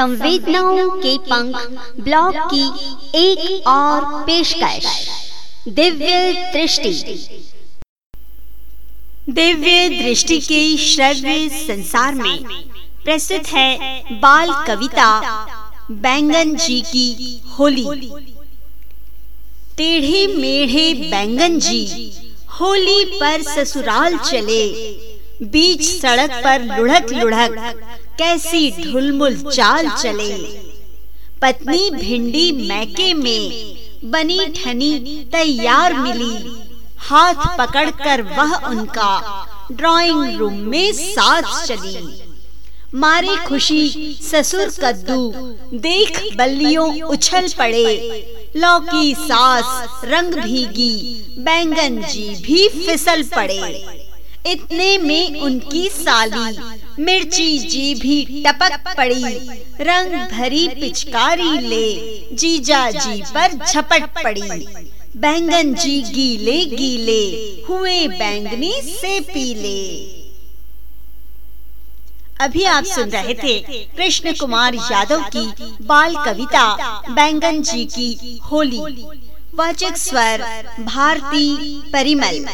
संवेदनाओं के पंख ब्लॉग की एक और पेशकश। दिव्य दृष्टि। दिव्य दृष्टि के श्रव्य संसार में प्रस्तुत है बाल कविता बैंगन जी की होली। टेढ़े मेढ़े बैंगन जी होली पर ससुराल चले। बीच सड़क पर लुढ़क लुढ़क कैसी ढुलमुल चाल चले पत्नी भिंडी मैके में बनी ठनी तैयार मिली। हाथ पकड़कर वह उनका ड्राइंग रूम में साथ चली। मारे खुशी ससुर कद्दू देख बल्लियों उछल पड़े। लौकी सास रंग भीगी बैंगन जी भी फिसल पड़े। इतने में उनकी साली मिर्ची जी भी टपक पड़ी। रंग भरी पिचकारी ले जीजा जी पर झपट पड़ी। बैंगन जी गीले गीले हुए बैंगनी से पीले। अभी आप सुन रहे थे कृष्ण कुमार यादव की बाल कविता बैंगन जी की होली। वाचक स्वर भारती परिमल।